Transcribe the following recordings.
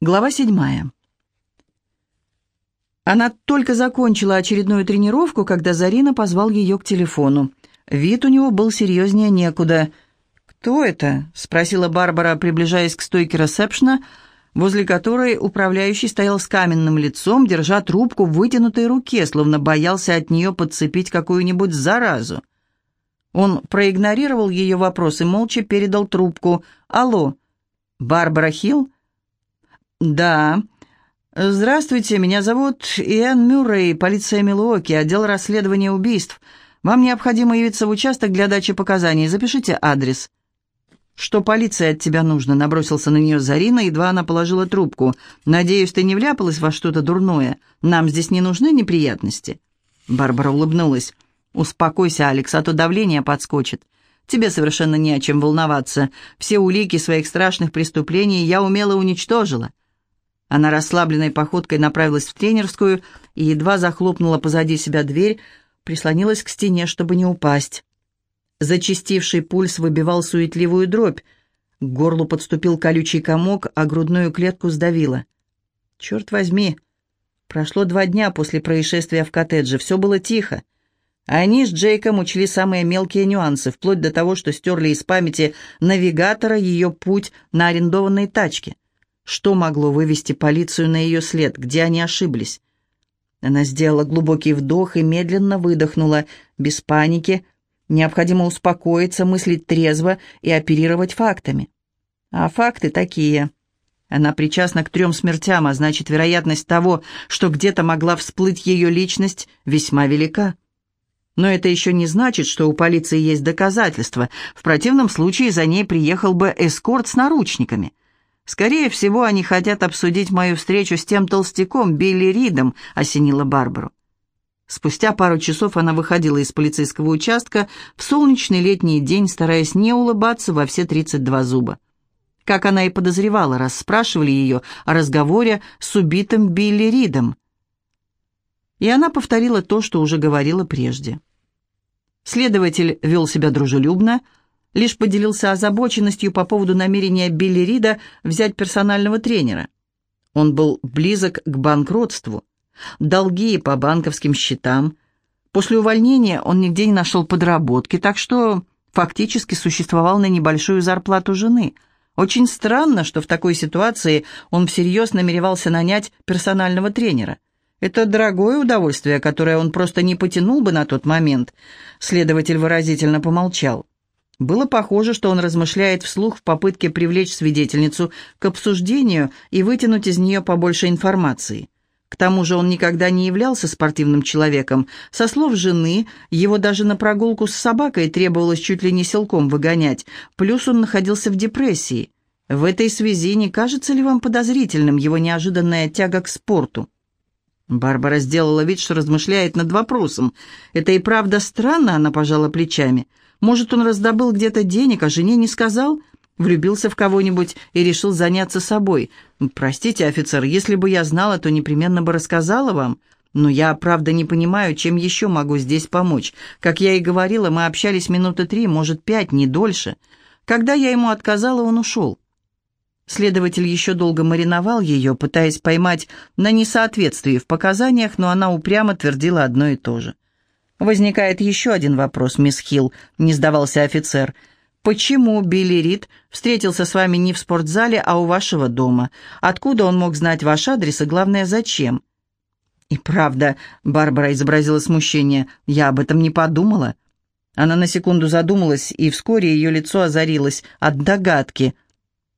Глава седьмая. Она только закончила очередную тренировку, когда Зарина позвал ее к телефону. Вид у него был серьезнее некуда. «Кто это?» — спросила Барбара, приближаясь к стойке ресепшна, возле которой управляющий стоял с каменным лицом, держа трубку в вытянутой руке, словно боялся от нее подцепить какую-нибудь заразу. Он проигнорировал ее вопрос и молча передал трубку. «Алло, Барбара Хилл?» «Да. Здравствуйте, меня зовут Иэн Мюррей, полиция Милуоки, отдел расследования убийств. Вам необходимо явиться в участок для дачи показаний. Запишите адрес». «Что полиция от тебя нужно?» — набросился на нее Зарина, едва она положила трубку. «Надеюсь, ты не вляпалась во что-то дурное. Нам здесь не нужны неприятности». Барбара улыбнулась. «Успокойся, Алекс, а то давление подскочит. Тебе совершенно не о чем волноваться. Все улики своих страшных преступлений я умело уничтожила. Она расслабленной походкой направилась в тренерскую и едва захлопнула позади себя дверь, прислонилась к стене, чтобы не упасть. Зачастивший пульс выбивал суетливую дробь. К горлу подступил колючий комок, а грудную клетку сдавило. «Черт возьми!» Прошло два дня после происшествия в коттедже, все было тихо. Они с Джейком учли самые мелкие нюансы, вплоть до того, что стерли из памяти навигатора ее путь на арендованной тачке. Что могло вывести полицию на ее след? Где они ошиблись? Она сделала глубокий вдох и медленно выдохнула, без паники. Необходимо успокоиться, мыслить трезво и оперировать фактами. А факты такие. Она причастна к трем смертям, а значит, вероятность того, что где-то могла всплыть ее личность, весьма велика. Но это еще не значит, что у полиции есть доказательства. В противном случае за ней приехал бы эскорт с наручниками. «Скорее всего, они хотят обсудить мою встречу с тем толстяком, Билли Ридом», — осенила Барбару. Спустя пару часов она выходила из полицейского участка в солнечный летний день, стараясь не улыбаться во все 32 зуба. Как она и подозревала, раз спрашивали ее о разговоре с убитым Билли Ридом. И она повторила то, что уже говорила прежде. Следователь вел себя дружелюбно, лишь поделился озабоченностью по поводу намерения Билли Рида взять персонального тренера. Он был близок к банкротству, долги по банковским счетам. После увольнения он нигде не нашел подработки, так что фактически существовал на небольшую зарплату жены. Очень странно, что в такой ситуации он всерьез намеревался нанять персонального тренера. Это дорогое удовольствие, которое он просто не потянул бы на тот момент. Следователь выразительно помолчал. Было похоже, что он размышляет вслух в попытке привлечь свидетельницу к обсуждению и вытянуть из нее побольше информации. К тому же он никогда не являлся спортивным человеком. Со слов жены, его даже на прогулку с собакой требовалось чуть ли не силком выгонять, плюс он находился в депрессии. В этой связи не кажется ли вам подозрительным его неожиданная тяга к спорту? Барбара сделала вид, что размышляет над вопросом. «Это и правда странно», — она пожала плечами. «Может, он раздобыл где-то денег, а жене не сказал? Влюбился в кого-нибудь и решил заняться собой. Простите, офицер, если бы я знала, то непременно бы рассказала вам. Но я, правда, не понимаю, чем еще могу здесь помочь. Как я и говорила, мы общались минуты три, может, пять, не дольше. Когда я ему отказала, он ушел. Следователь еще долго мариновал ее, пытаясь поймать на несоответствии в показаниях, но она упрямо твердила одно и то же. «Возникает еще один вопрос, мисс Хилл», — не сдавался офицер. «Почему Билли Рид встретился с вами не в спортзале, а у вашего дома? Откуда он мог знать ваш адрес и, главное, зачем?» «И правда», — Барбара изобразила смущение, — «я об этом не подумала». Она на секунду задумалась, и вскоре ее лицо озарилось от догадки —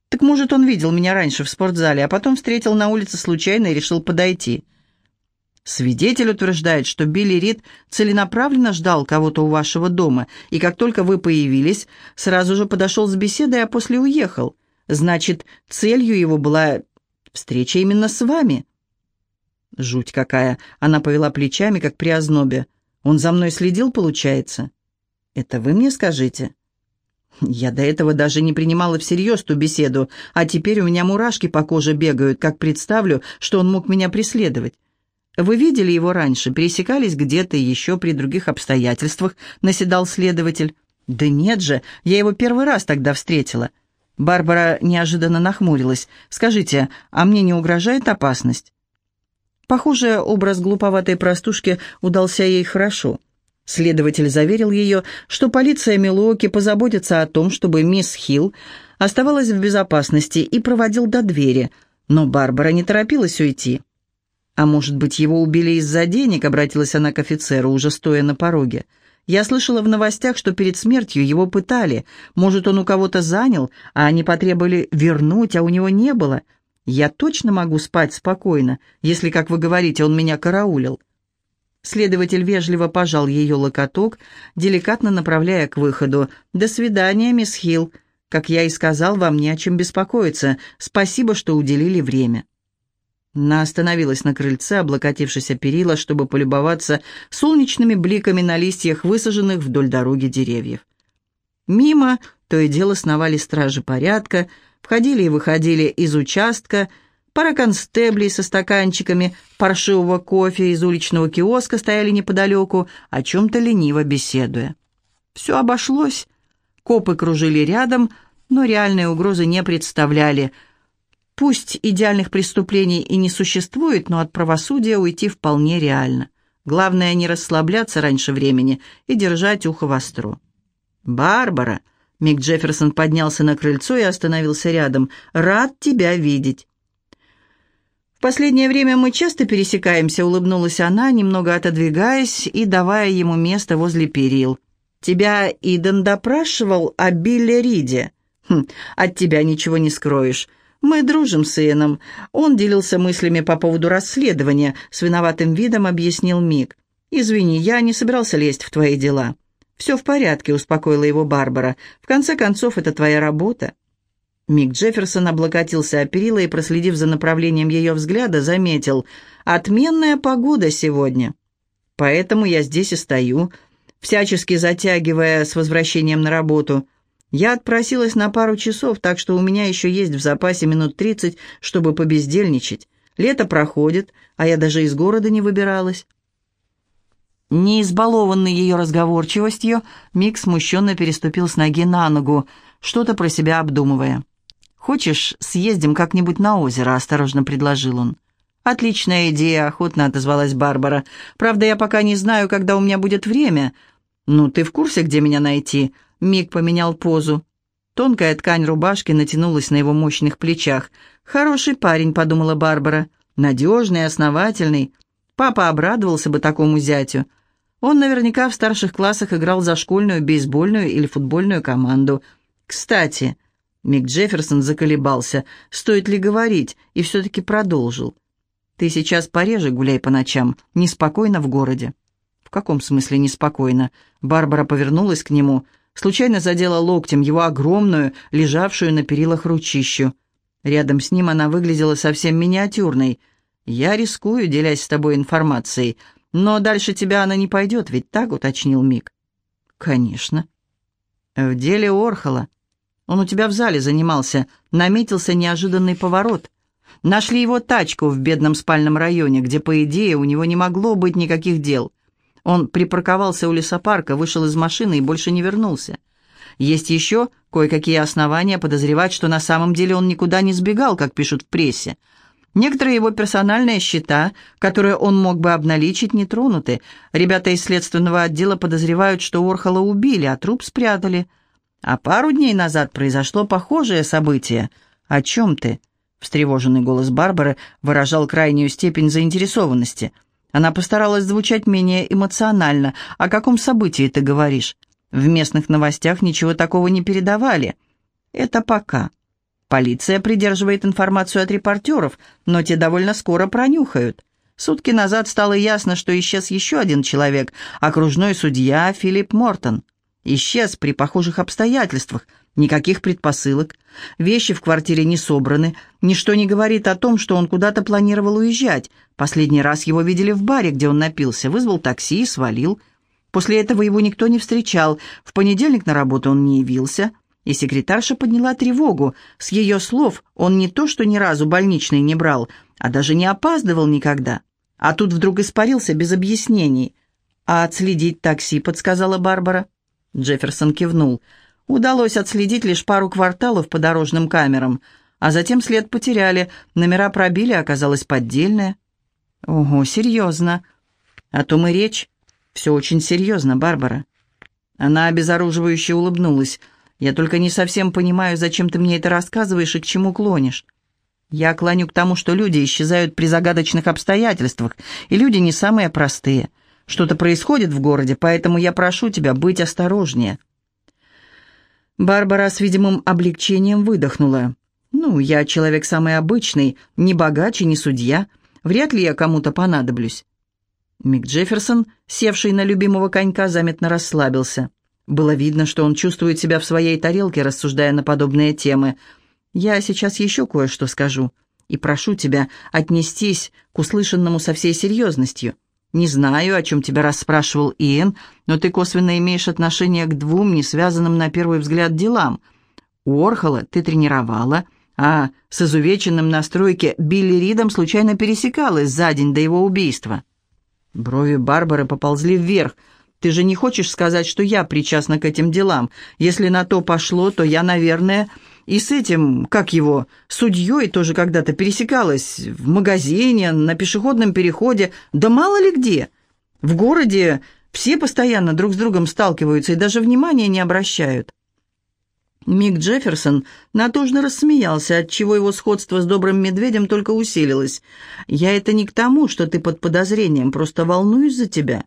так может, он видел меня раньше в спортзале, а потом встретил на улице случайно и решил подойти. Свидетель утверждает, что Билли Рид целенаправленно ждал кого-то у вашего дома, и как только вы появились, сразу же подошел с беседой, а после уехал. Значит, целью его была встреча именно с вами. Жуть какая! Она повела плечами, как при ознобе. Он за мной следил, получается? Это вы мне скажите?» Я до этого даже не принимала всерьез ту беседу, а теперь у меня мурашки по коже бегают, как представлю, что он мог меня преследовать. Вы видели его раньше, пересекались где-то еще при других обстоятельствах, наседал следователь. Да нет же, я его первый раз тогда встретила. Барбара неожиданно нахмурилась. «Скажите, а мне не угрожает опасность?» Похоже, образ глуповатой простушки удался ей хорошо. Следователь заверил ее, что полиция Милуоки позаботится о том, чтобы мисс Хилл оставалась в безопасности и проводил до двери, но Барбара не торопилась уйти. «А может быть, его убили из-за денег?» — обратилась она к офицеру, уже стоя на пороге. «Я слышала в новостях, что перед смертью его пытали. Может, он у кого-то занял, а они потребовали вернуть, а у него не было. Я точно могу спать спокойно, если, как вы говорите, он меня караулил». Следователь вежливо пожал ее локоток, деликатно направляя к выходу. «До свидания, мисс Хилл. Как я и сказал, вам не о чем беспокоиться. Спасибо, что уделили время». Она остановилась на крыльце, облокотившись о перила, чтобы полюбоваться солнечными бликами на листьях, высаженных вдоль дороги деревьев. Мимо то и дело сновали стражи порядка, входили и выходили из участка – Пара констеблей со стаканчиками паршивого кофе из уличного киоска стояли неподалеку, о чем-то лениво беседуя. Все обошлось. Копы кружили рядом, но реальной угрозы не представляли. Пусть идеальных преступлений и не существует, но от правосудия уйти вполне реально. Главное не расслабляться раньше времени и держать ухо востро. «Барбара!» Мик Джефферсон поднялся на крыльцо и остановился рядом. «Рад тебя видеть!» «В последнее время мы часто пересекаемся», — улыбнулась она, немного отодвигаясь и давая ему место возле перил. «Тебя Иден допрашивал о Билле Риде?» хм, «От тебя ничего не скроешь. Мы дружим с Иэном. Он делился мыслями по поводу расследования», — с виноватым видом объяснил Мик. «Извини, я не собирался лезть в твои дела». «Все в порядке», — успокоила его Барбара. «В конце концов, это твоя работа». Мик Джефферсон облокотился о перила и, проследив за направлением ее взгляда, заметил «Отменная погода сегодня». «Поэтому я здесь и стою», всячески затягивая с возвращением на работу. Я отпросилась на пару часов, так что у меня еще есть в запасе минут тридцать, чтобы побездельничать. Лето проходит, а я даже из города не выбиралась. Не избалованный ее разговорчивостью, Мик смущенно переступил с ноги на ногу, что-то про себя обдумывая. «Хочешь, съездим как-нибудь на озеро?» – осторожно предложил он. «Отличная идея», – охотно отозвалась Барбара. «Правда, я пока не знаю, когда у меня будет время». «Ну, ты в курсе, где меня найти?» Мик поменял позу. Тонкая ткань рубашки натянулась на его мощных плечах. «Хороший парень», — подумала Барбара. «Надежный, основательный. Папа обрадовался бы такому зятю. Он наверняка в старших классах играл за школьную, бейсбольную или футбольную команду. Кстати, Мик Джефферсон заколебался, стоит ли говорить, и все-таки продолжил. «Ты сейчас пореже гуляй по ночам, неспокойно в городе». «В каком смысле неспокойно?» Барбара повернулась к нему, случайно задела локтем его огромную, лежавшую на перилах ручищу. Рядом с ним она выглядела совсем миниатюрной. «Я рискую, делясь с тобой информацией, но дальше тебя она не пойдет, ведь так?» — уточнил Мик. «Конечно». «В деле Орхола. Он у тебя в зале занимался. Наметился неожиданный поворот. Нашли его тачку в бедном спальном районе, где, по идее, у него не могло быть никаких дел. Он припарковался у лесопарка, вышел из машины и больше не вернулся. Есть еще кое-какие основания подозревать, что на самом деле он никуда не сбегал, как пишут в прессе. Некоторые его персональные счета, которые он мог бы обналичить, не тронуты. Ребята из следственного отдела подозревают, что Орхола убили, а труп спрятали – а пару дней назад произошло похожее событие. О чем ты?» Встревоженный голос Барбары выражал крайнюю степень заинтересованности. Она постаралась звучать менее эмоционально. «О каком событии ты говоришь? В местных новостях ничего такого не передавали». «Это пока. Полиция придерживает информацию от репортеров, но те довольно скоро пронюхают». Сутки назад стало ясно, что исчез еще один человек, окружной судья Филипп Мортон. Исчез при похожих обстоятельствах. Никаких предпосылок. Вещи в квартире не собраны. Ничто не говорит о том, что он куда-то планировал уезжать. Последний раз его видели в баре, где он напился. Вызвал такси и свалил. После этого его никто не встречал. В понедельник на работу он не явился. И секретарша подняла тревогу. С ее слов он не то, что ни разу больничный не брал, а даже не опаздывал никогда. А тут вдруг испарился без объяснений. «А отследить такси», — подсказала Барбара. Джефферсон кивнул. Удалось отследить лишь пару кварталов по дорожным камерам, а затем след потеряли, номера пробили, оказалось поддельное. Ого, серьезно. О том и речь. Все очень серьезно, Барбара. Она обезоруживающе улыбнулась. «Я только не совсем понимаю, зачем ты мне это рассказываешь и к чему клонишь. Я клоню к тому, что люди исчезают при загадочных обстоятельствах, и люди не самые простые. Что-то происходит в городе, поэтому я прошу тебя быть осторожнее». Барбара с видимым облегчением выдохнула. «Ну, я человек самый обычный, не богач и не судья. Вряд ли я кому-то понадоблюсь». Мик Джефферсон, севший на любимого конька, заметно расслабился. Было видно, что он чувствует себя в своей тарелке, рассуждая на подобные темы. «Я сейчас еще кое-что скажу, и прошу тебя отнестись к услышанному со всей серьезностью. Не знаю, о чем тебя расспрашивал Иэн, но ты косвенно имеешь отношение к двум не связанным на первый взгляд делам. Уорхола ты тренировала, а с изувеченным на стройке Билли Ридом случайно пересекалась за день до его убийства». Брови Барбары поползли вверх. «Ты же не хочешь сказать, что я причастна к этим делам? Если на то пошло, то я, наверное, и с этим, как его, судьей тоже когда-то пересекалась в магазине, на пешеходном переходе, да мало ли где. В городе все постоянно друг с другом сталкиваются и даже внимания не обращают». Мик Джефферсон натужно рассмеялся, отчего его сходство с добрым медведем только усилилось. «Я это не к тому, что ты под подозрением, просто волнуюсь за тебя».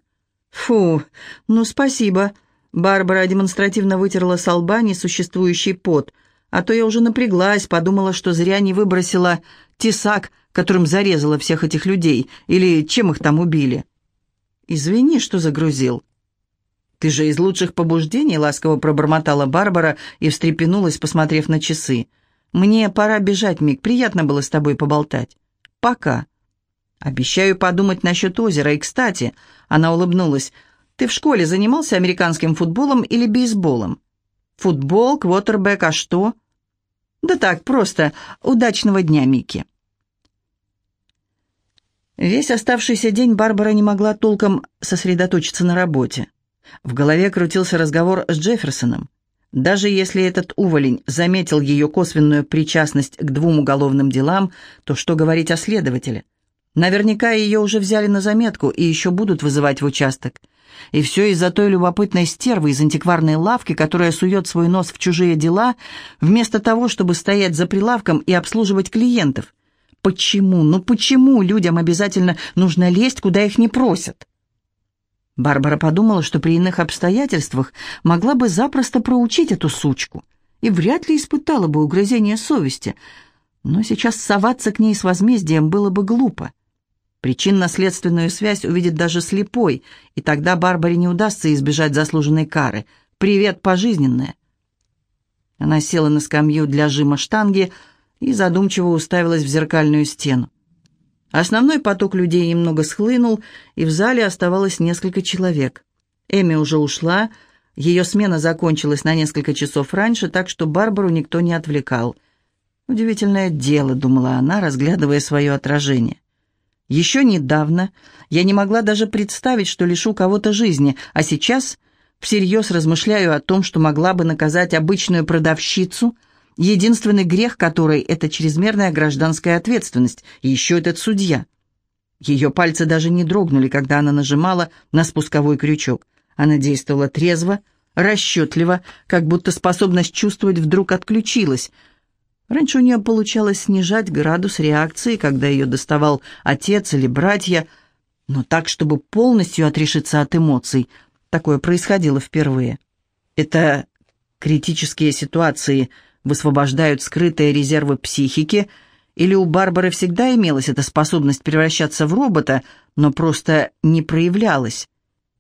«Фу, ну спасибо». Барбара демонстративно вытерла с лба несуществующий пот. «А то я уже напряглась, подумала, что зря не выбросила тесак, которым зарезала всех этих людей, или чем их там убили». «Извини, что загрузил». «Ты же из лучших побуждений», — ласково пробормотала Барбара и встрепенулась, посмотрев на часы. «Мне пора бежать, Мик. Приятно было с тобой поболтать. Пока». «Обещаю подумать насчет озера. И, кстати...» — она улыбнулась. «Ты в школе занимался американским футболом или бейсболом?» «Футбол, квотербек, а что?» «Да так, просто. Удачного дня, Микки». Весь оставшийся день Барбара не могла толком сосредоточиться на работе. В голове крутился разговор с Джефферсоном. Даже если этот уволень заметил ее косвенную причастность к двум уголовным делам, то что говорить о следователе? Наверняка ее уже взяли на заметку и еще будут вызывать в участок. И все из-за той любопытной стервы из антикварной лавки, которая сует свой нос в чужие дела, вместо того, чтобы стоять за прилавком и обслуживать клиентов. Почему, ну почему людям обязательно нужно лезть, куда их не просят? Барбара подумала, что при иных обстоятельствах могла бы запросто проучить эту сучку и вряд ли испытала бы угрызение совести, но сейчас соваться к ней с возмездием было бы глупо. Причинно-следственную связь увидит даже слепой, и тогда Барбаре не удастся избежать заслуженной кары. «Привет, пожизненная!» Она села на скамью для жима штанги и задумчиво уставилась в зеркальную стену. Основной поток людей немного схлынул, и в зале оставалось несколько человек. Эми уже ушла, ее смена закончилась на несколько часов раньше, так что Барбару никто не отвлекал. «Удивительное дело», — думала она, разглядывая свое отражение. «Еще недавно я не могла даже представить, что лишу кого-то жизни, а сейчас всерьез размышляю о том, что могла бы наказать обычную продавщицу — единственный грех которой – это чрезмерная гражданская ответственность, и еще этот судья. Ее пальцы даже не дрогнули, когда она нажимала на спусковой крючок. Она действовала трезво, расчетливо, как будто способность чувствовать вдруг отключилась. Раньше у нее получалось снижать градус реакции, когда ее доставал отец или братья, но так, чтобы полностью отрешиться от эмоций. Такое происходило впервые. Это критические ситуации – высвобождают скрытые резервы психики, или у Барбары всегда имелась эта способность превращаться в робота, но просто не проявлялась.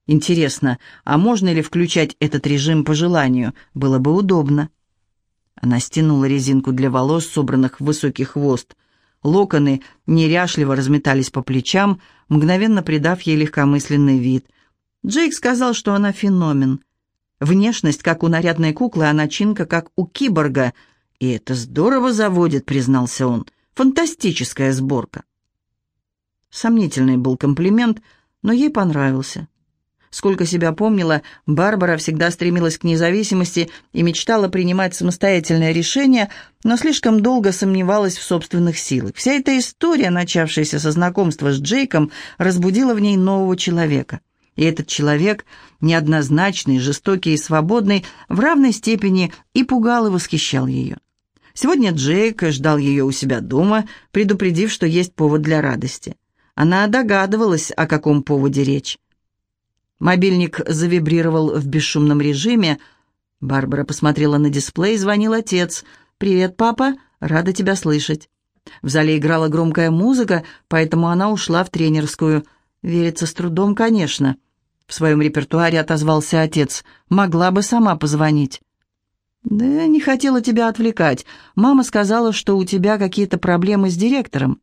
Интересно, а можно ли включать этот режим по желанию? Было бы удобно. Она стянула резинку для волос, собранных в высокий хвост. Локоны неряшливо разметались по плечам, мгновенно придав ей легкомысленный вид. Джейк сказал, что она феномен. Внешность, как у нарядной куклы, а начинка, как у киборга. И это здорово заводит, признался он. Фантастическая сборка. Сомнительный был комплимент, но ей понравился. Сколько себя помнила, Барбара всегда стремилась к независимости и мечтала принимать самостоятельные решения, но слишком долго сомневалась в собственных силах. Вся эта история, начавшаяся со знакомства с Джейком, разбудила в ней нового человека. И этот человек, неоднозначный, жестокий и свободный, в равной степени и пугал и восхищал ее. Сегодня Джейк ждал ее у себя дома, предупредив, что есть повод для радости. Она догадывалась, о каком поводе речь. Мобильник завибрировал в бесшумном режиме. Барбара посмотрела на дисплей, звонил отец. «Привет, папа, рада тебя слышать». В зале играла громкая музыка, поэтому она ушла в тренерскую. Верится с трудом, конечно. В своем репертуаре отозвался отец. «Могла бы сама позвонить». «Да не хотела тебя отвлекать. Мама сказала, что у тебя какие-то проблемы с директором».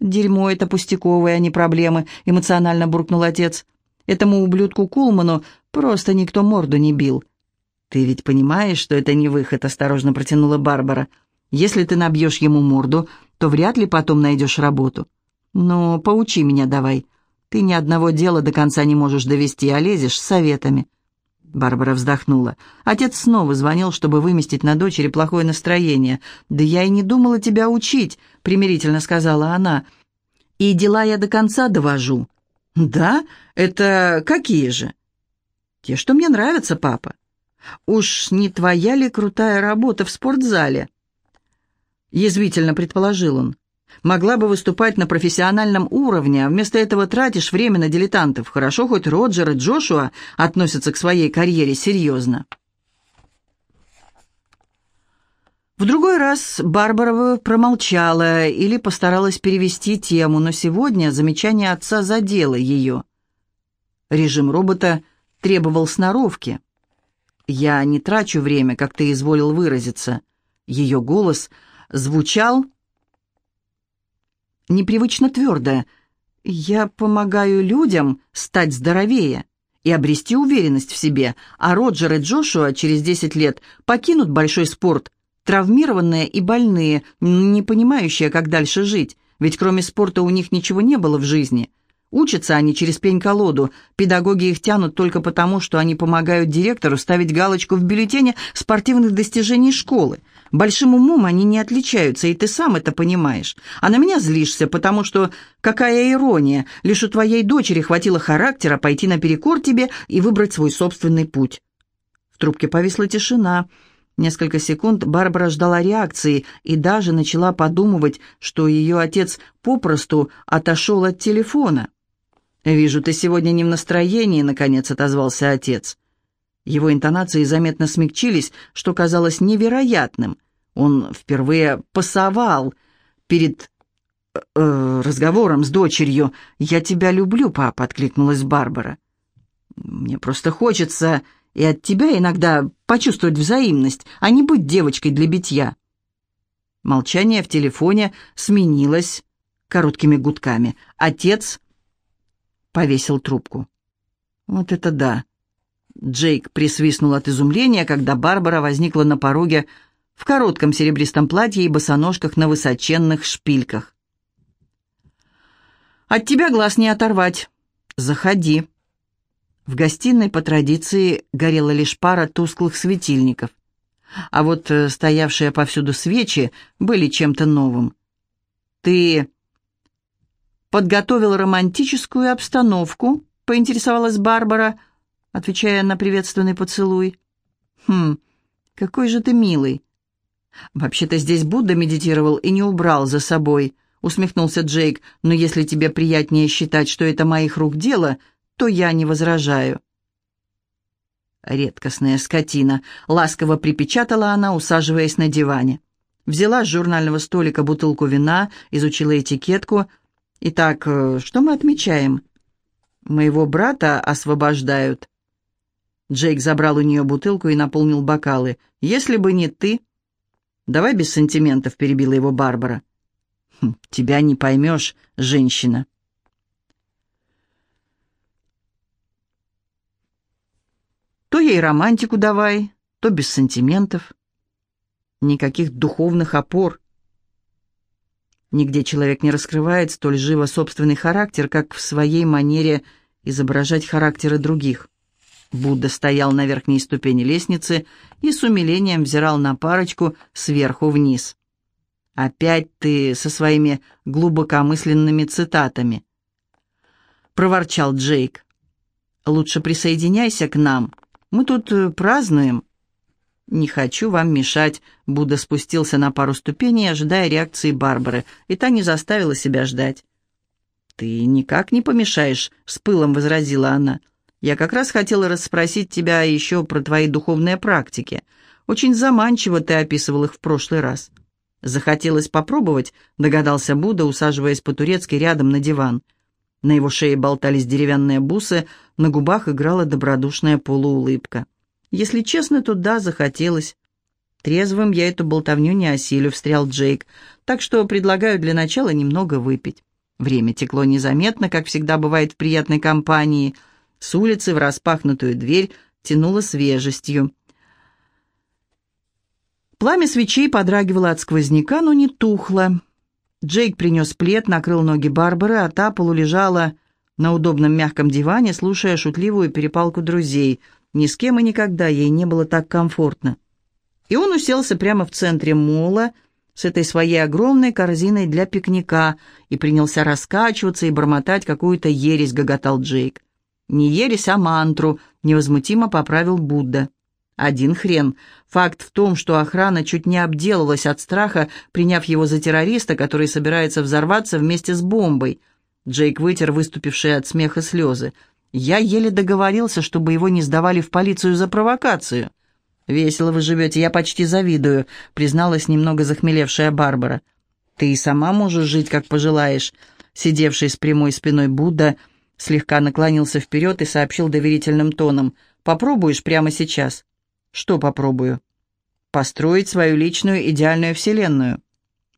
«Дерьмо это пустяковые, а не проблемы», — эмоционально буркнул отец. «Этому ублюдку Кулману просто никто морду не бил». «Ты ведь понимаешь, что это не выход», — осторожно протянула Барбара. «Если ты набьешь ему морду, то вряд ли потом найдешь работу. Но поучи меня давай. Ты ни одного дела до конца не можешь довести, а лезешь с советами». Барбара вздохнула. Отец снова звонил, чтобы выместить на дочери плохое настроение. «Да я и не думала тебя учить», — примирительно сказала она. «И дела я до конца довожу». «Да? Это какие же?» «Те, что мне нравятся, папа». «Уж не твоя ли крутая работа в спортзале?» Язвительно предположил он. Могла бы выступать на профессиональном уровне, а вместо этого тратишь время на дилетантов. Хорошо, хоть Роджер и Джошуа относятся к своей карьере серьезно. В другой раз Барбара промолчала или постаралась перевести тему, но сегодня замечание отца задело ее. Режим робота требовал сноровки. «Я не трачу время, как ты изволил выразиться». Ее голос звучал непривычно твердое. «Я помогаю людям стать здоровее и обрести уверенность в себе, а Роджер и Джошуа через 10 лет покинут большой спорт, травмированные и больные, не понимающие, как дальше жить, ведь кроме спорта у них ничего не было в жизни». Учатся они через пень-колоду. Педагоги их тянут только потому, что они помогают директору ставить галочку в бюллетене спортивных достижений школы. Большим умом они не отличаются, и ты сам это понимаешь. А на меня злишься, потому что, какая ирония, лишь у твоей дочери хватило характера пойти наперекор тебе и выбрать свой собственный путь. В трубке повисла тишина. Несколько секунд Барбара ждала реакции и даже начала подумывать, что ее отец попросту отошел от телефона. «Вижу, ты сегодня не в настроении», — наконец отозвался отец. Его интонации заметно смягчились, что казалось невероятным. Он впервые пасовал перед э, разговором с дочерью. «Я тебя люблю, папа», — откликнулась Барбара. «Мне просто хочется и от тебя иногда почувствовать взаимность, а не быть девочкой для битья». Молчание в телефоне сменилось короткими гудками. Отец повесил трубку. «Вот это да!» Джейк присвистнул от изумления, когда Барбара возникла на пороге в коротком серебристом платье и босоножках на высоченных шпильках. «От тебя глаз не оторвать. Заходи». В гостиной по традиции горела лишь пара тусклых светильников, а вот э, стоявшие повсюду свечи были чем-то новым. «Ты подготовил романтическую обстановку?» — поинтересовалась Барбара, отвечая на приветственный поцелуй. «Хм, какой же ты милый!» «Вообще-то здесь Будда медитировал и не убрал за собой», — усмехнулся Джейк, «но если тебе приятнее считать, что это моих рук дело, то я не возражаю». Редкостная скотина, ласково припечатала она, усаживаясь на диване. Взяла с журнального столика бутылку вина, изучила этикетку. «Итак, э, что мы отмечаем?» «Моего брата освобождают». Джейк забрал у нее бутылку и наполнил бокалы. «Если бы не ты...» «Давай без сантиментов», — перебила его Барбара. «Хм, «Тебя не поймешь, женщина». То ей романтику давай, то без сантиментов. Никаких духовных опор. Нигде человек не раскрывает столь живо собственный характер, как в своей манере изображать характеры других. Будда стоял на верхней ступени лестницы и с умилением взирал на парочку сверху вниз. «Опять ты со своими глубокомысленными цитатами», — проворчал Джейк. «Лучше присоединяйся к нам. Мы тут э, празднуем». «Не хочу вам мешать», — Будда спустился на пару ступеней, ожидая реакции Барбары, и та не заставила себя ждать. «Ты никак не помешаешь», — с пылом возразила она. «Я как раз хотела расспросить тебя еще про твои духовные практики. Очень заманчиво ты описывал их в прошлый раз». «Захотелось попробовать», — догадался Будда, усаживаясь по-турецки рядом на диван. На его шее болтались деревянные бусы, на губах играла добродушная полуулыбка. Если честно, то да, захотелось. Трезвым я эту болтовню не осилю, встрял Джейк, так что предлагаю для начала немного выпить. Время текло незаметно, как всегда бывает в приятной компании. С улицы в распахнутую дверь тянуло свежестью. Пламя свечей подрагивало от сквозняка, но не тухло. Джейк принес плед, накрыл ноги Барбары, а та полулежала на удобном мягком диване, слушая шутливую перепалку друзей — ни с кем и никогда ей не было так комфортно. И он уселся прямо в центре мола с этой своей огромной корзиной для пикника и принялся раскачиваться и бормотать какую-то ересь, гоготал Джейк. «Не ересь, а мантру», — невозмутимо поправил Будда. Один хрен. Факт в том, что охрана чуть не обделалась от страха, приняв его за террориста, который собирается взорваться вместе с бомбой. Джейк вытер выступившие от смеха слезы. Я еле договорился, чтобы его не сдавали в полицию за провокацию. «Весело вы живете, я почти завидую», — призналась немного захмелевшая Барбара. «Ты и сама можешь жить, как пожелаешь», — сидевший с прямой спиной Будда слегка наклонился вперед и сообщил доверительным тоном. «Попробуешь прямо сейчас». «Что попробую?» «Построить свою личную идеальную вселенную».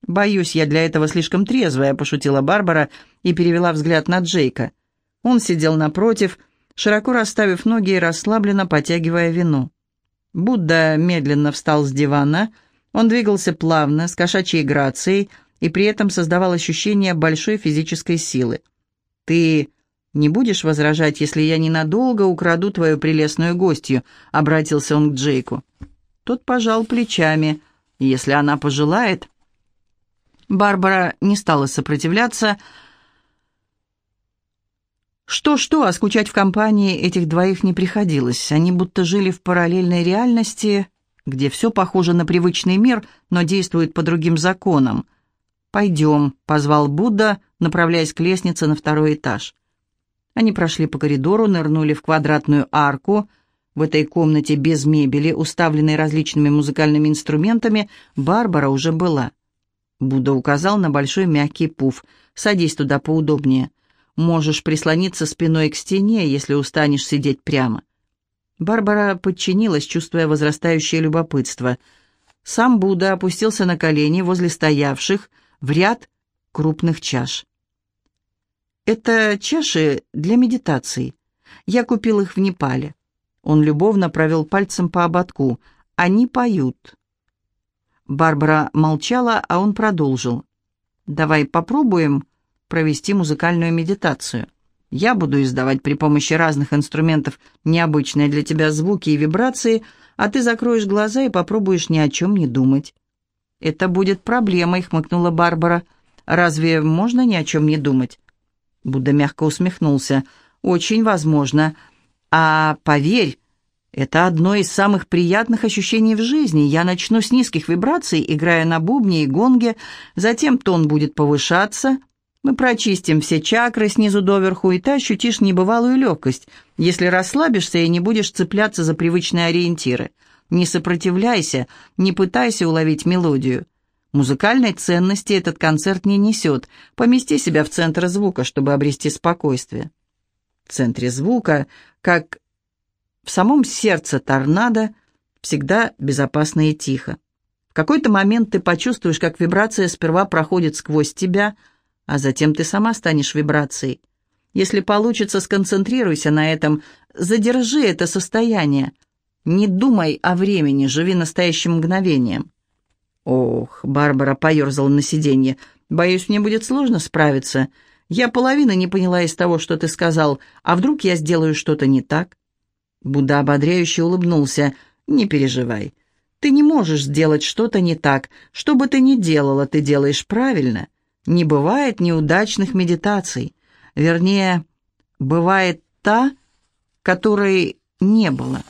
«Боюсь, я для этого слишком трезвая», — пошутила Барбара и перевела взгляд на Джейка. Он сидел напротив, широко расставив ноги и расслабленно потягивая вино. Будда медленно встал с дивана, он двигался плавно, с кошачьей грацией, и при этом создавал ощущение большой физической силы. «Ты не будешь возражать, если я ненадолго украду твою прелестную гостью?» — обратился он к Джейку. Тот пожал плечами. «Если она пожелает...» Барбара не стала сопротивляться, — что-что, а скучать в компании этих двоих не приходилось. Они будто жили в параллельной реальности, где все похоже на привычный мир, но действует по другим законам. «Пойдем», — позвал Будда, направляясь к лестнице на второй этаж. Они прошли по коридору, нырнули в квадратную арку. В этой комнате без мебели, уставленной различными музыкальными инструментами, Барбара уже была. Будда указал на большой мягкий пуф. «Садись туда поудобнее». Можешь прислониться спиной к стене, если устанешь сидеть прямо». Барбара подчинилась, чувствуя возрастающее любопытство. Сам Будда опустился на колени возле стоявших в ряд крупных чаш. «Это чаши для медитации. Я купил их в Непале». Он любовно провел пальцем по ободку. «Они поют». Барбара молчала, а он продолжил. «Давай попробуем провести музыкальную медитацию. Я буду издавать при помощи разных инструментов необычные для тебя звуки и вибрации, а ты закроешь глаза и попробуешь ни о чем не думать». «Это будет проблемой», — хмыкнула Барбара. «Разве можно ни о чем не думать?» Будда мягко усмехнулся. «Очень возможно. А поверь, это одно из самых приятных ощущений в жизни. Я начну с низких вибраций, играя на бубне и гонге, затем тон будет повышаться, мы прочистим все чакры снизу доверху, и ты ощутишь небывалую легкость, если расслабишься и не будешь цепляться за привычные ориентиры. Не сопротивляйся, не пытайся уловить мелодию. Музыкальной ценности этот концерт не несет. Помести себя в центр звука, чтобы обрести спокойствие. В центре звука, как в самом сердце торнадо, всегда безопасно и тихо. В какой-то момент ты почувствуешь, как вибрация сперва проходит сквозь тебя – а затем ты сама станешь вибрацией. Если получится, сконцентрируйся на этом, задержи это состояние. Не думай о времени, живи настоящим мгновением. Ох, Барбара поерзала на сиденье. Боюсь, мне будет сложно справиться. Я половины не поняла из того, что ты сказал, а вдруг я сделаю что-то не так?» Будда ободряюще улыбнулся. «Не переживай. Ты не можешь сделать что-то не так. Что бы ты ни делала, ты делаешь правильно. Не бывает неудачных медитаций. Вернее, бывает та, которой не было».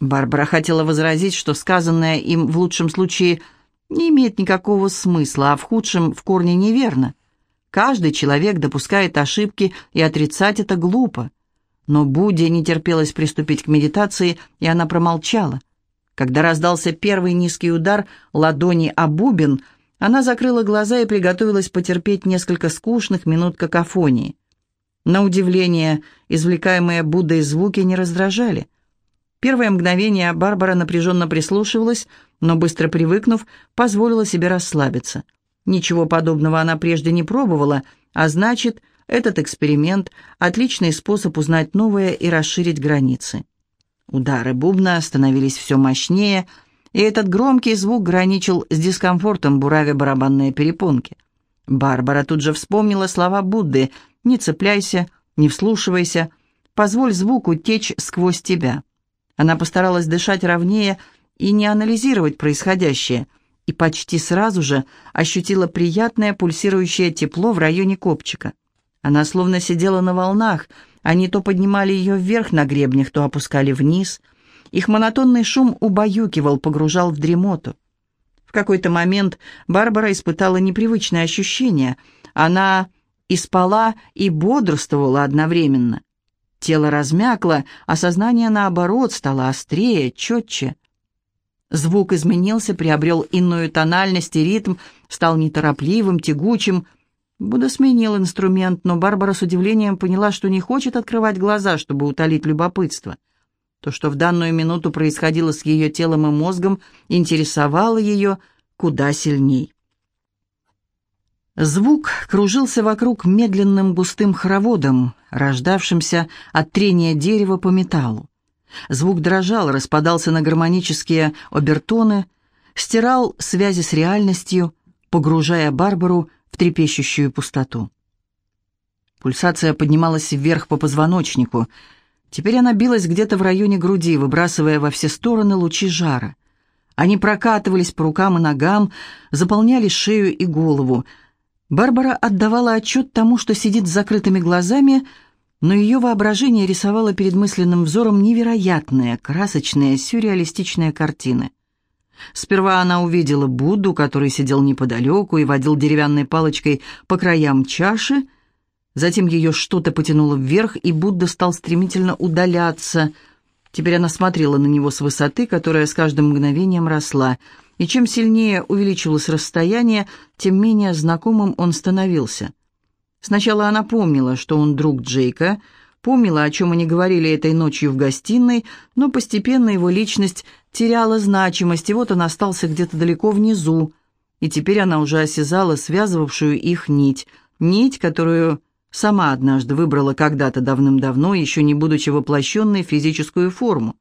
Барбара хотела возразить, что сказанное им в лучшем случае не имеет никакого смысла, а в худшем в корне неверно. Каждый человек допускает ошибки, и отрицать это глупо. Но Будде не терпелось приступить к медитации, и она промолчала. Когда раздался первый низкий удар ладони о бубен, она закрыла глаза и приготовилась потерпеть несколько скучных минут какофонии. На удивление, извлекаемые Буддой звуки не раздражали. Первое мгновение Барбара напряженно прислушивалась, но быстро привыкнув, позволила себе расслабиться. Ничего подобного она прежде не пробовала, а значит, этот эксперимент – отличный способ узнать новое и расширить границы. Удары бубна становились все мощнее, и этот громкий звук граничил с дискомфортом буравя барабанные перепонки. Барбара тут же вспомнила слова Будды «Не цепляйся, не вслушивайся, позволь звуку течь сквозь тебя». Она постаралась дышать ровнее и не анализировать происходящее, и почти сразу же ощутила приятное пульсирующее тепло в районе копчика. Она словно сидела на волнах, они то поднимали ее вверх на гребнях, то опускали вниз. Их монотонный шум убаюкивал, погружал в дремоту. В какой-то момент Барбара испытала непривычное ощущение. Она и спала, и бодрствовала одновременно. Тело размякло, а сознание, наоборот, стало острее, четче. Звук изменился, приобрел иную тональность и ритм, стал неторопливым, тягучим. Будда сменил инструмент, но Барбара с удивлением поняла, что не хочет открывать глаза, чтобы утолить любопытство. То, что в данную минуту происходило с ее телом и мозгом, интересовало ее куда сильней. Звук кружился вокруг медленным густым хороводом, рождавшимся от трения дерева по металлу. Звук дрожал, распадался на гармонические обертоны, стирал связи с реальностью, погружая Барбару в трепещущую пустоту. Пульсация поднималась вверх по позвоночнику. Теперь она билась где-то в районе груди, выбрасывая во все стороны лучи жара. Они прокатывались по рукам и ногам, заполняли шею и голову — Барбара отдавала отчет тому, что сидит с закрытыми глазами, но ее воображение рисовало перед мысленным взором невероятные, красочные, сюрреалистичные картины. Сперва она увидела Будду, который сидел неподалеку и водил деревянной палочкой по краям чаши, затем ее что-то потянуло вверх, и Будда стал стремительно удаляться. Теперь она смотрела на него с высоты, которая с каждым мгновением росла — и чем сильнее увеличивалось расстояние, тем менее знакомым он становился. Сначала она помнила, что он друг Джейка, помнила, о чем они говорили этой ночью в гостиной, но постепенно его личность теряла значимость, и вот он остался где-то далеко внизу, и теперь она уже осязала связывавшую их нить, нить, которую сама однажды выбрала когда-то давным-давно, еще не будучи воплощенной в физическую форму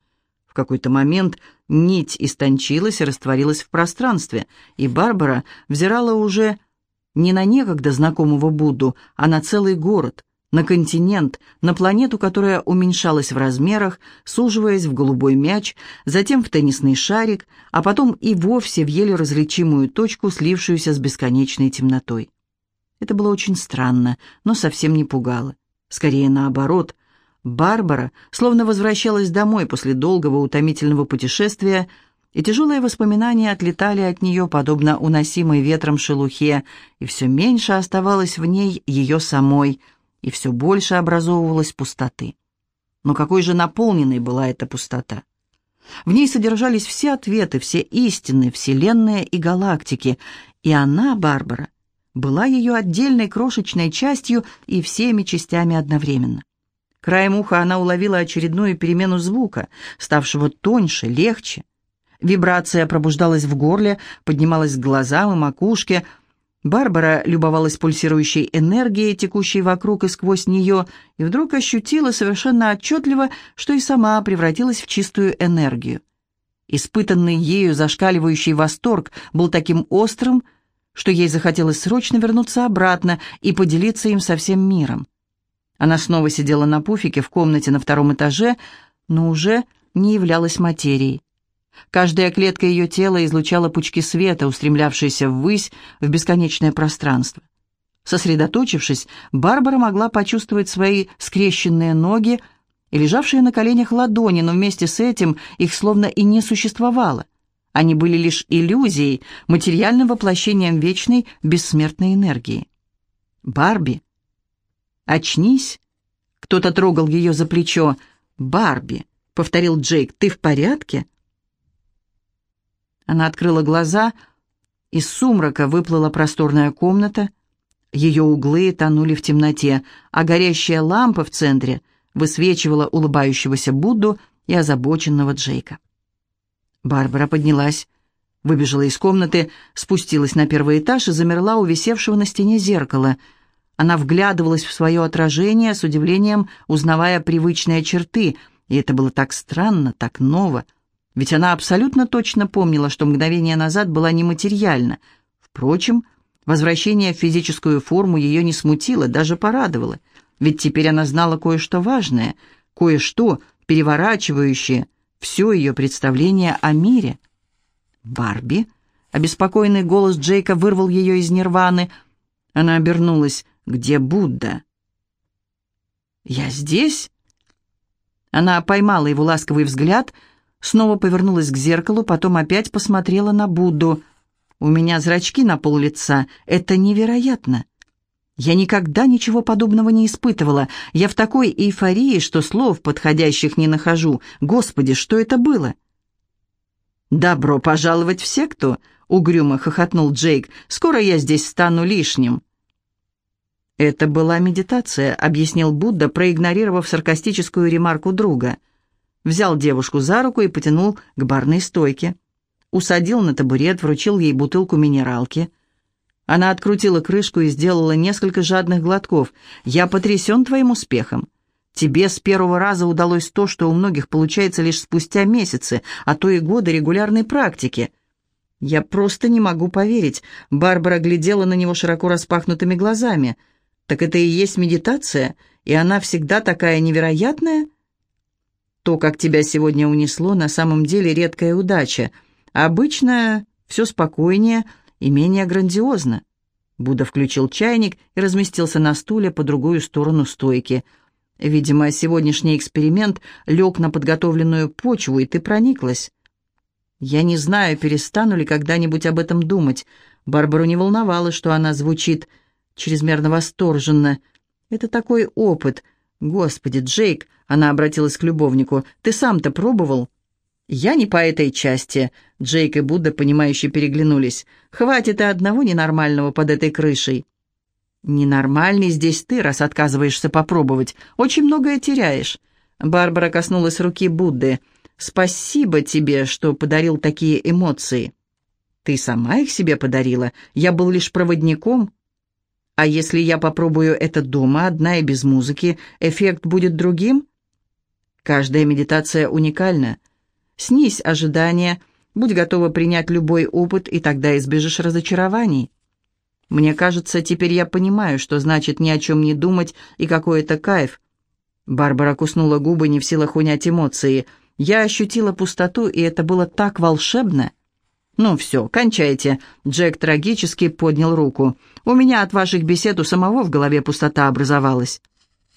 какой-то момент нить истончилась и растворилась в пространстве, и Барбара взирала уже не на некогда знакомого Будду, а на целый город, на континент, на планету, которая уменьшалась в размерах, суживаясь в голубой мяч, затем в теннисный шарик, а потом и вовсе в еле различимую точку, слившуюся с бесконечной темнотой. Это было очень странно, но совсем не пугало. Скорее наоборот, Барбара словно возвращалась домой после долгого утомительного путешествия, и тяжелые воспоминания отлетали от нее, подобно уносимой ветром шелухе, и все меньше оставалось в ней ее самой, и все больше образовывалось пустоты. Но какой же наполненной была эта пустота? В ней содержались все ответы, все истины, вселенная и галактики, и она, Барбара, была ее отдельной крошечной частью и всеми частями одновременно. Краем уха она уловила очередную перемену звука, ставшего тоньше, легче. Вибрация пробуждалась в горле, поднималась к глазам и макушке. Барбара любовалась пульсирующей энергией, текущей вокруг и сквозь нее, и вдруг ощутила совершенно отчетливо, что и сама превратилась в чистую энергию. Испытанный ею зашкаливающий восторг был таким острым, что ей захотелось срочно вернуться обратно и поделиться им со всем миром. Она снова сидела на пуфике в комнате на втором этаже, но уже не являлась материей. Каждая клетка ее тела излучала пучки света, устремлявшиеся ввысь, в бесконечное пространство. Сосредоточившись, Барбара могла почувствовать свои скрещенные ноги и лежавшие на коленях ладони, но вместе с этим их словно и не существовало. Они были лишь иллюзией, материальным воплощением вечной бессмертной энергии. «Барби!» «Очнись!» Кто-то трогал ее за плечо. «Барби!» — повторил Джейк. «Ты в порядке?» Она открыла глаза. Из сумрака выплыла просторная комната. Ее углы тонули в темноте, а горящая лампа в центре высвечивала улыбающегося Будду и озабоченного Джейка. Барбара поднялась, выбежала из комнаты, спустилась на первый этаж и замерла у висевшего на стене зеркала. Она вглядывалась в свое отражение, с удивлением узнавая привычные черты, и это было так странно, так ново. Ведь она абсолютно точно помнила, что мгновение назад была нематериальна. Впрочем, возвращение в физическую форму ее не смутило, даже порадовало. Ведь теперь она знала кое-что важное, кое-что, переворачивающее, все ее представление о мире. «Барби?» — обеспокоенный голос Джейка вырвал ее из нирваны. Она обернулась. «Где Будда?» «Я здесь?» Она поймала его ласковый взгляд, снова повернулась к зеркалу, потом опять посмотрела на Будду. «У меня зрачки на пол лица. Это невероятно!» Я никогда ничего подобного не испытывала. Я в такой эйфории, что слов подходящих не нахожу. Господи, что это было?» «Добро пожаловать в секту!» — угрюмо хохотнул Джейк. «Скоро я здесь стану лишним». «Это была медитация», — объяснил Будда, проигнорировав саркастическую ремарку друга. Взял девушку за руку и потянул к барной стойке. Усадил на табурет, вручил ей бутылку минералки — она открутила крышку и сделала несколько жадных глотков. «Я потрясен твоим успехом. Тебе с первого раза удалось то, что у многих получается лишь спустя месяцы, а то и годы регулярной практики». «Я просто не могу поверить». Барбара глядела на него широко распахнутыми глазами. «Так это и есть медитация, и она всегда такая невероятная?» «То, как тебя сегодня унесло, на самом деле редкая удача. Обычно все спокойнее» и менее грандиозно. Будда включил чайник и разместился на стуле по другую сторону стойки. Видимо, сегодняшний эксперимент лег на подготовленную почву, и ты прониклась. Я не знаю, перестану ли когда-нибудь об этом думать. Барбару не волновало, что она звучит чрезмерно восторженно. Это такой опыт. Господи, Джейк, она обратилась к любовнику, ты сам-то пробовал? «Я не по этой части», — Джейк и Будда, понимающе переглянулись. «Хватит и одного ненормального под этой крышей». «Ненормальный здесь ты, раз отказываешься попробовать. Очень многое теряешь». Барбара коснулась руки Будды. «Спасибо тебе, что подарил такие эмоции». «Ты сама их себе подарила. Я был лишь проводником». «А если я попробую это дома, одна и без музыки, эффект будет другим?» «Каждая медитация уникальна». Снись ожидания, будь готова принять любой опыт, и тогда избежишь разочарований. Мне кажется, теперь я понимаю, что значит ни о чем не думать и какой это кайф. Барбара куснула губы, не в силах унять эмоции. Я ощутила пустоту, и это было так волшебно. «Ну все, кончайте», — Джек трагически поднял руку. «У меня от ваших бесед у самого в голове пустота образовалась».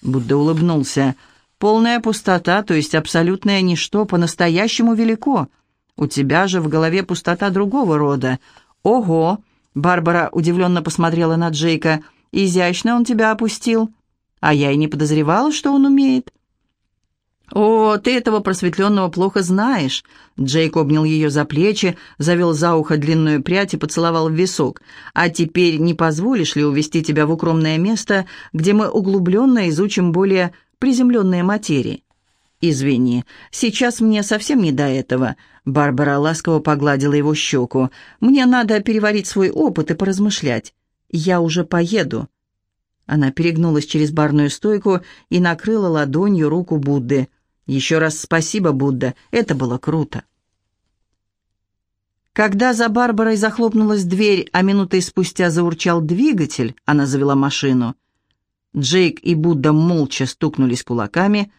Будда улыбнулся. Полная пустота, то есть абсолютное ничто, по-настоящему велико. У тебя же в голове пустота другого рода. Ого!» Барбара удивленно посмотрела на Джейка. «Изящно он тебя опустил. А я и не подозревала, что он умеет». «О, ты этого просветленного плохо знаешь!» Джейк обнял ее за плечи, завел за ухо длинную прядь и поцеловал в висок. «А теперь не позволишь ли увести тебя в укромное место, где мы углубленно изучим более приземленные материи. «Извини, сейчас мне совсем не до этого», — Барбара ласково погладила его щеку. «Мне надо переварить свой опыт и поразмышлять. Я уже поеду». Она перегнулась через барную стойку и накрыла ладонью руку Будды. «Еще раз спасибо, Будда, это было круто». Когда за Барбарой захлопнулась дверь, а минутой спустя заурчал двигатель, она завела машину. Джейк и Будда молча стукнулись кулаками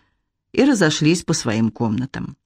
и разошлись по своим комнатам.